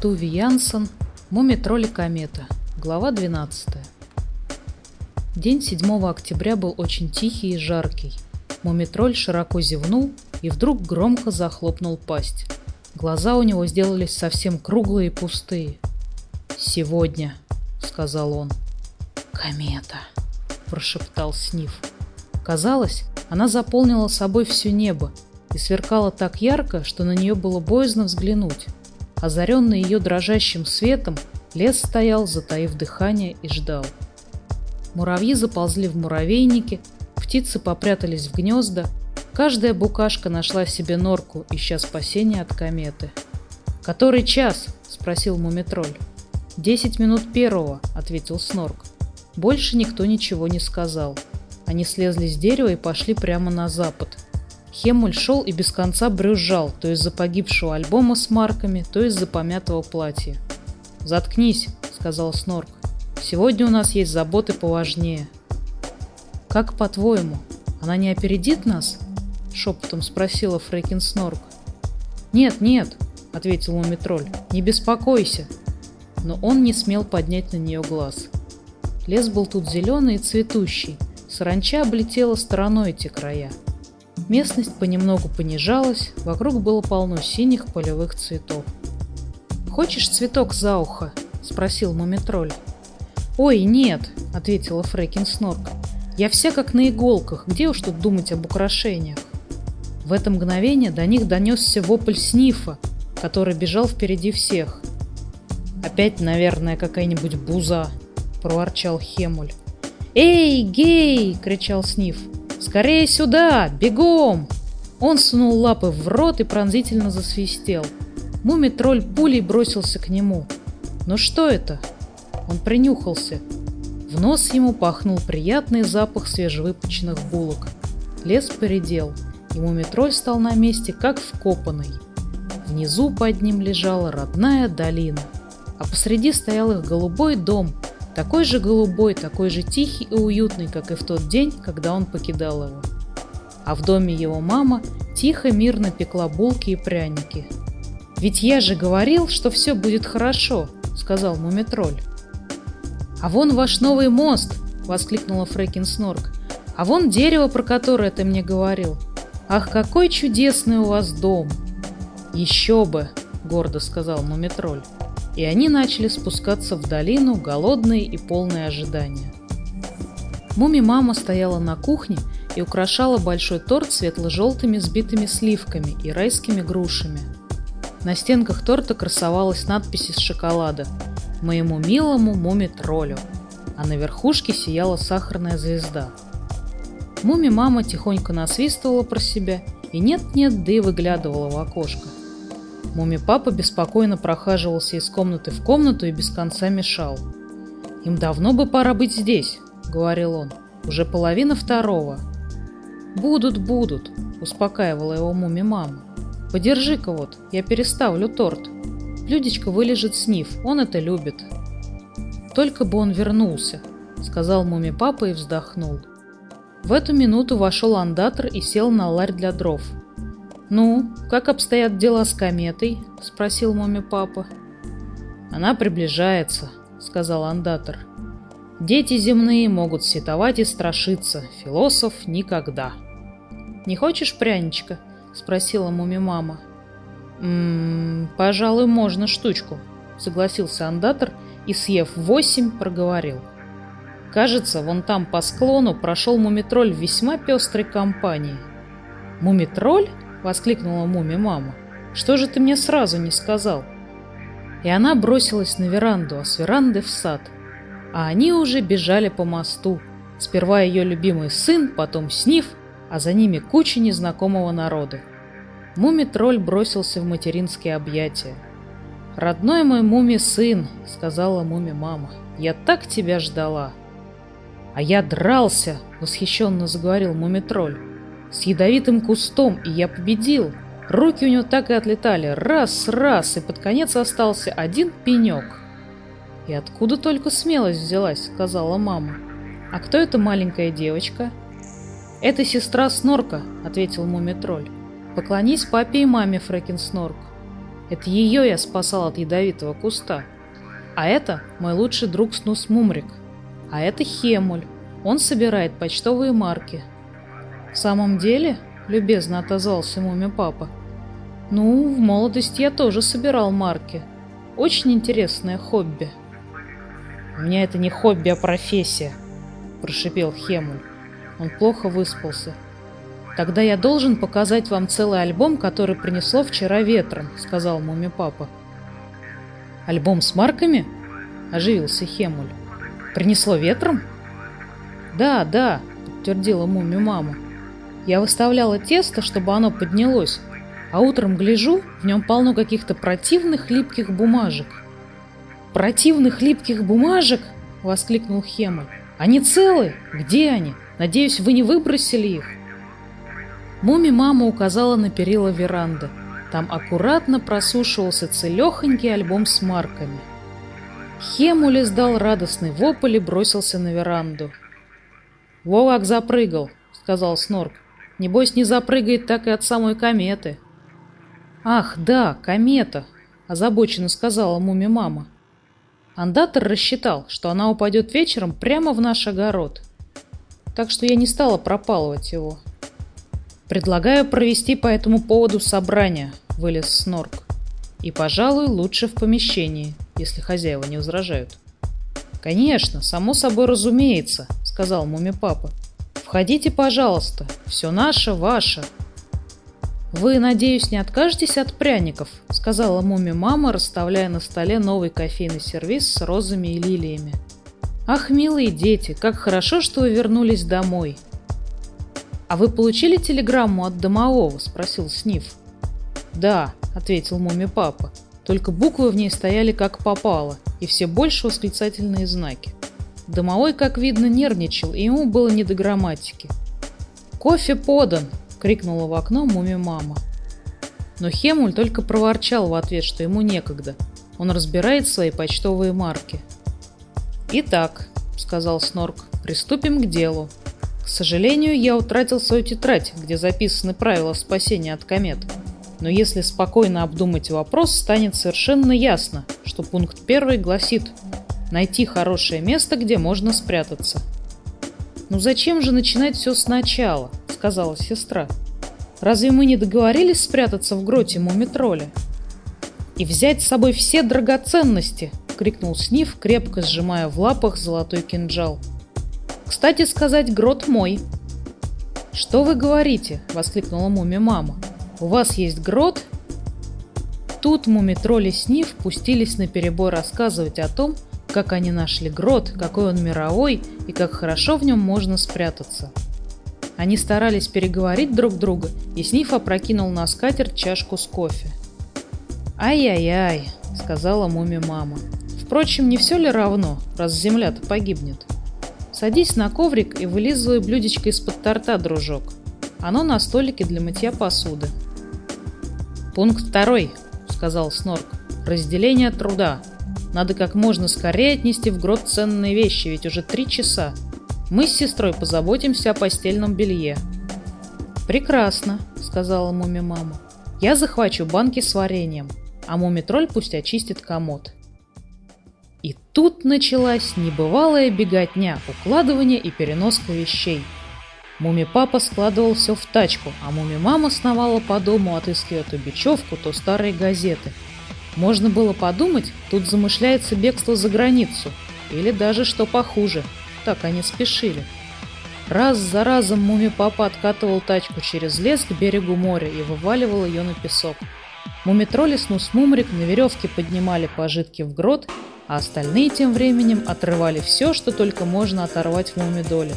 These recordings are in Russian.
Туви Янсен, Муми-тролль и комета. Глава 12. День 7 октября был очень тихий и жаркий. Муми-тролль широко зевнул и вдруг громко захлопнул пасть. Глаза у него сделались совсем круглые и пустые. «Сегодня», — сказал он. «Комета», — прошептал Сниф. Казалось, она заполнила собой все небо и сверкала так ярко, что на нее было боязно взглянуть. Озаренный ее дрожащим светом, лес стоял, затаив дыхание, и ждал. Муравьи заползли в муравейники, птицы попрятались в гнезда, каждая букашка нашла себе норку, ища спасения от кометы. «Который час?» – спросил Мумитроль. «Десять минут первого», – ответил Снорк. Больше никто ничего не сказал. Они слезли с дерева и пошли прямо на запад. Хемуль шел и без конца брюзжал, то из-за погибшего альбома с марками, то из-за помятого платья. «Заткнись», — сказал Снорк. «Сегодня у нас есть заботы поважнее». «Как по-твоему, она не опередит нас?» — шепотом спросила Фрейкин Снорк. «Нет, нет», — ответил Мумитроль, — «не беспокойся». Но он не смел поднять на нее глаз. Лес был тут зеленый и цветущий, Саранча облетела стороной эти края. Местность понемногу понижалась, вокруг было полно синих полевых цветов. «Хочешь цветок за ухо?» – спросил Мумитроль. «Ой, нет!» – ответила Фрекин Снорк. «Я вся как на иголках, где уж тут думать об украшениях?» В это мгновение до них донесся вопль Снифа, который бежал впереди всех. «Опять, наверное, какая-нибудь буза!» – проворчал Хемуль. «Эй, гей!» — кричал Сниф. «Скорее сюда! Бегом!» Он сунул лапы в рот и пронзительно засвистел. Муми-тролль пулей бросился к нему. «Ну что это?» Он принюхался. В нос ему пахнул приятный запах свежевыпеченных булок. Лес поредел, и муми-тролль стал на месте, как вкопанный. Внизу под ним лежала родная долина, а посреди стоял их голубой дом — такой же голубой, такой же тихий и уютный, как и в тот день, когда он покидал его. А в доме его мама тихо, мирно пекла булки и пряники. «Ведь я же говорил, что все будет хорошо», — сказал Мумитроль. «А вон ваш новый мост!» — воскликнула Фрекин Снорк. «А вон дерево, про которое ты мне говорил. Ах, какой чудесный у вас дом!» «Еще бы!» — гордо сказал Мумитроль и они начали спускаться в долину, голодные и полные ожидания. Муми-мама стояла на кухне и украшала большой торт светло-желтыми сбитыми сливками и райскими грушами. На стенках торта красовалась надпись из шоколада «Моему милому муми-троллю», а на верхушке сияла сахарная звезда. Муми-мама тихонько насвистывала про себя и нет-нет, да и выглядывала в окошко. Муми-папа беспокойно прохаживался из комнаты в комнату и без конца мешал. «Им давно бы пора быть здесь», — говорил он. «Уже половина второго». «Будут, будут», — успокаивала его Муми-мама. «Подержи-ка вот, я переставлю торт. Блюдечко вылежит снив, он это любит». «Только бы он вернулся», — сказал Муми-папа и вздохнул. В эту минуту вошел андатор и сел на ларь для дров — «Ну, как обстоят дела с кометой?» – спросил маме папа. «Она приближается», – сказал андатор. «Дети земные могут сетовать и страшиться, философ никогда». «Не хочешь пряничка?» – спросила муми мама. «Ммм, пожалуй, можно штучку», – согласился андатор и, съев восемь, проговорил. «Кажется, вон там по склону прошел мумитроль весьма пестрой компании». «Мумитроль?» — воскликнула муми-мама. «Что же ты мне сразу не сказал?» И она бросилась на веранду, а с веранды в сад. А они уже бежали по мосту. Сперва ее любимый сын, потом Сниф, а за ними куча незнакомого народа. Муми-тролль бросился в материнские объятия. «Родной мой муми-сын», — сказала муми-мама, — «я так тебя ждала». «А я дрался», — восхищенно заговорил муми-тролль с ядовитым кустом, и я победил. Руки у него так и отлетали, раз, раз, и под конец остался один пенек. «И откуда только смелость взялась?» — сказала мама. «А кто эта маленькая девочка?» «Это сестра Снорка», — ответил Мумитроль. «Поклонись папе и маме, Фрэкин Снорк». Это ее я спасал от ядовитого куста. А это мой лучший друг Снус Мумрик. А это Хемуль. Он собирает почтовые марки. В самом деле, любезно отозвался муми папа. Ну, в молодости я тоже собирал марки. Очень интересное хобби. У меня это не хобби, а профессия, прошипел Хемуль. Он плохо выспался. Тогда я должен показать вам целый альбом, который принесло вчера ветром, сказал муми папа. Альбом с марками? Оживился Хемуль. Принесло ветром? Да, да, подтвердила муми мама. Я выставляла тесто, чтобы оно поднялось, а утром гляжу, в нем полно каких-то противных липких бумажек. «Противных липких бумажек?» — воскликнул Хемуль. «Они целы? Где они? Надеюсь, вы не выбросили их?» Муми-мама указала на перила веранды. Там аккуратно просушивался целехонький альбом с марками. Хемуль издал радостный вопль и бросился на веранду. «Вовак запрыгал», — сказал Снорк. «Небось, не запрыгает так и от самой кометы». «Ах, да, комета», — озабоченно сказала муми-мама. Андатор рассчитал, что она упадет вечером прямо в наш огород. Так что я не стала пропалывать его. «Предлагаю провести по этому поводу собрание», — вылез Снорк. «И, пожалуй, лучше в помещении, если хозяева не возражают». «Конечно, само собой разумеется», — сказал муми-папа. «Входите, пожалуйста. Все наше, ваше». «Вы, надеюсь, не откажетесь от пряников?» — сказала муми-мама, расставляя на столе новый кофейный сервиз с розами и лилиями. «Ах, милые дети, как хорошо, что вы вернулись домой!» «А вы получили телеграмму от домового?» — спросил Сниф. «Да», — ответил муми-папа, только буквы в ней стояли как попало, и все больше восклицательные знаки. Домовой, как видно, нервничал, и ему было не до грамматики. «Кофе подан!» — крикнула в окно муми-мама. Но Хемуль только проворчал в ответ, что ему некогда. Он разбирает свои почтовые марки. «Итак», — сказал Снорк, — «приступим к делу. К сожалению, я утратил свою тетрадь, где записаны правила спасения от комет. Но если спокойно обдумать вопрос, станет совершенно ясно, что пункт первый гласит «найти хорошее место, где можно спрятаться». «Ну зачем же начинать все сначала?» — сказала сестра. «Разве мы не договорились спрятаться в гроте мумитроля?» «И взять с собой все драгоценности!» — крикнул Сниф, крепко сжимая в лапах золотой кинжал. Кстати сказать, грот мой. Что вы говорите? воскликнула муми-мама. У вас есть грот? Тут муми-тролли Сниф пустились на перебой рассказывать о том, как они нашли грот, какой он мировой и как хорошо в нем можно спрятаться. Они старались переговорить друг друга, и Сниф опрокинул на скатерть чашку с кофе. «Ай-яй-яй», — сказала муми-мама. «Впрочем, не все ли равно, раз земля-то погибнет?» Садись на коврик и вылизывай блюдечко из-под торта, дружок. Оно на столике для мытья посуды. Пункт второй, сказал Снорк. Разделение труда. Надо как можно скорее отнести в грот ценные вещи, ведь уже три часа. Мы с сестрой позаботимся о постельном белье. Прекрасно, сказала муми-мама. Я захвачу банки с вареньем, а муми-тролль пусть очистит комод. И тут началась небывалая беготня, укладывание и переноска вещей. Муми-папа складывал все в тачку, а муми-мама сновала по дому, отыскивая то бечевку, то старые газеты. Можно было подумать, тут замышляется бегство за границу, или даже что похуже. Так они спешили. Раз за разом муми-папа откатывал тачку через лес к берегу моря и вываливал ее на песок. Мумитролли снус мумрик на веревке поднимали пожитки в грот а остальные тем временем отрывали все, что только можно оторвать в мумидоле,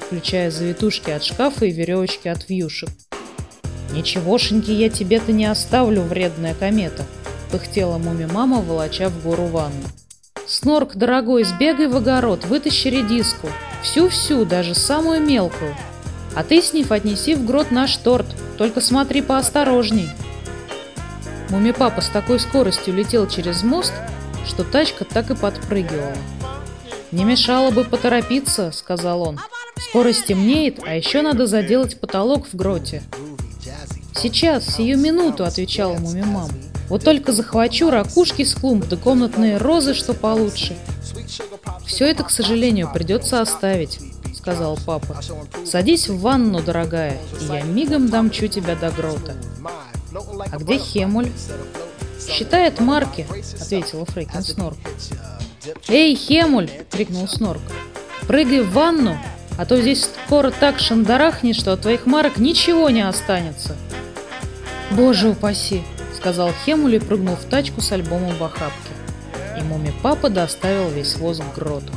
включая завитушки от шкафа и веревочки от вьюшек. «Ничегошеньки я тебе-то не оставлю, вредная комета!» — пыхтела муми-мама, волоча в гору ванну. «Снорк, дорогой, сбегай в огород, вытащи редиску. Всю-всю, даже самую мелкую. А ты, Сниф, отнеси в грот наш торт, только смотри поосторожней». Муми-папа с такой скоростью летел через мост, что тачка так и подпрыгивала. «Не мешало бы поторопиться», — сказал он. «Скоро стемнеет, а еще надо заделать потолок в гроте». «Сейчас, сию минуту», — отвечала муми мама. Вот только захвачу ракушки с клумб да комнатные розы, что получше. Все это, к сожалению, придется оставить, сказал папа. Садись в ванну, дорогая, и я мигом дамчу тебя до грота. А где Хемуль? Считает марки, ответила Фрейкин Снорк. Эй, Хемуль! крикнул Снорк. Прыгай в ванну, а то здесь скоро так шандарахнет, что от твоих марок ничего не останется. Боже упаси, сказал Хемуль и прыгнул в тачку с альбомом в охапке. И муми папа доставил весь воз к гроту.